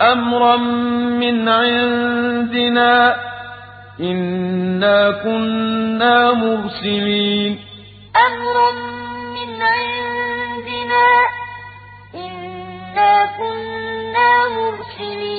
أَمْرًا مِّنْ عِندِنَا إِنَّا كُنَّا مُرْسِلِينَ. أَمْرًا مِّنْ عِندِنَا إِنَّا كُنَّا مُرْسِلِينَ.